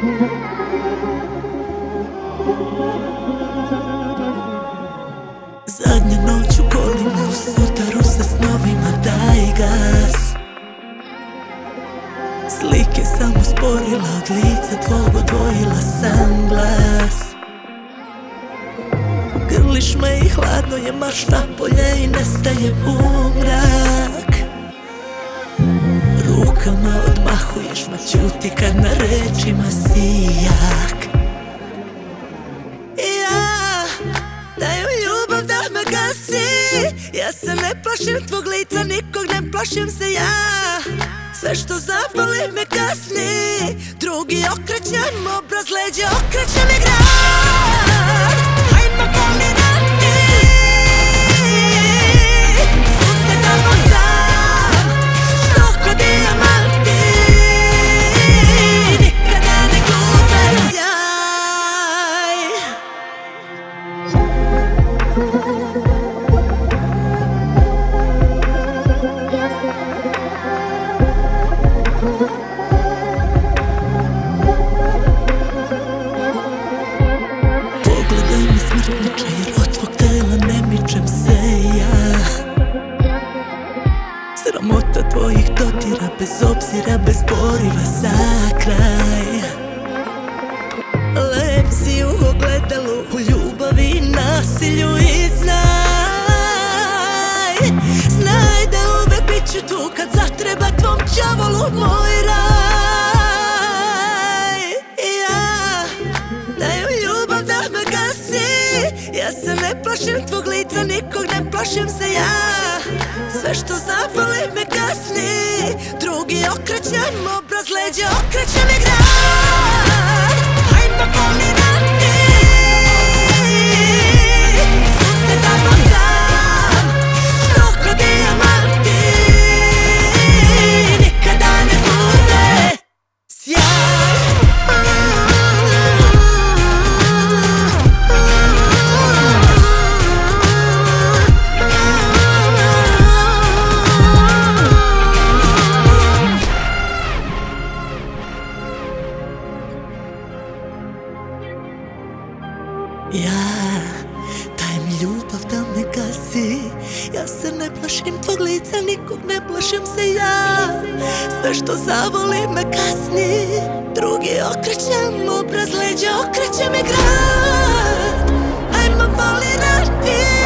Zadnja noć u kolinu, sutaru sa snovima daj gas. Slike sam usporila, od lica tvog odvojila sam glas. Grliš me i hladno je marš napolje i nestaje u mrak. Rukama odmahuješ ma ćuti kad na rečima si jak Ja dajem ljubav da me gasi. Ja se ne plašim tvog lica, nikog ne plašim se ja. Sve što zapali me kasni. Drugi okrećem obraz leđe Okreće mi tvojih dotira bez obzira, bez poriva za kraj. Lep si u ogledalu, u ljubavi i nasilju i znaj. Znaj da uvek bit ću tu kad zatreba tvom đavolu moj raj. Ja Dajem ljubav da me gasi. Ja se ne plašim tvog lica, nikog ne plašim se ja Sve što zapali me kasni. Drugi okrećem obraz leđe, okreće mi grad. Hajmo pomirati Ja dajem ljubav da me gasi. Ja se ne plašim tvog lica, nikog ne plašim se ja. Sve što zavoli me kasni. Drugi okrećem obraz leđa, okreće mi grad. Ajmo voli ti